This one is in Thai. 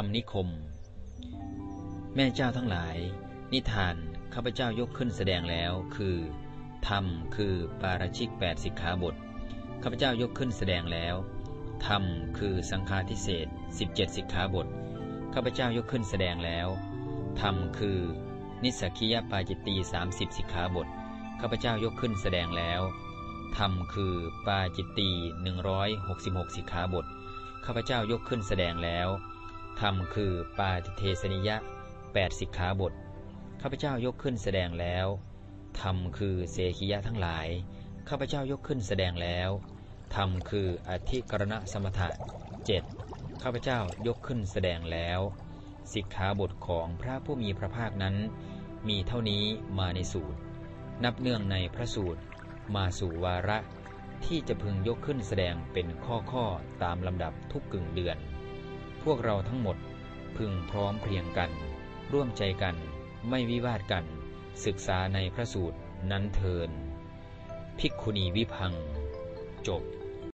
คำนิคม แม่เจ้าทั้งหลาย นิทานข้าพเจ้ายกขึ้นแสดงแล้วคือ ธรรมคือปาราชิก8สิกขาบทข้าพเจ้ายกขึ้นแสดงแล้ว ธรรมคือสังฆาทิเศษ17 สิกขาบทข้าพเจ้ายกขึ้นแสดงแล้ว ธรรมคือ นิสกิยปาจิตตี30 สิกขาบทข้าพเจ้ายกขึ้นแสดงแล้ว ธรรมคือปาจิตตี166 สิกขาบทข้าพเจ้ายกขึ้นแสดงแล้ว ธรรมคือปาติเทสนิยะ8สิกขาบท ข้าพเจ้ายกขึ้นแสดงแล้ว ธรรมคือเสขียะทั้งหลาย ข้าพเจ้ายกขึ้นแสดงแล้ว ธรรมคืออธิกรณะสมถะเจ็ดข้าพเจ้ายกขึ้นแสดงแล้ว สิกขาบทของพระผู้มีพระภาคนั้น มีเท่านี้มาในสูตร นับเนื่องในพระสูตร มาสู่วาระ ที่จะพึงยกขึ้นแสดงเป็นข้อข้อตามลำดับทุกกึ่งเดือน พวกเราทั้งหมดพึงพร้อมเพรียงกัน ร่วมใจกัน ไม่วิวาทกัน ศึกษาในพระสูตรนั้นเทิน ภิกขุณีวิพัง จบ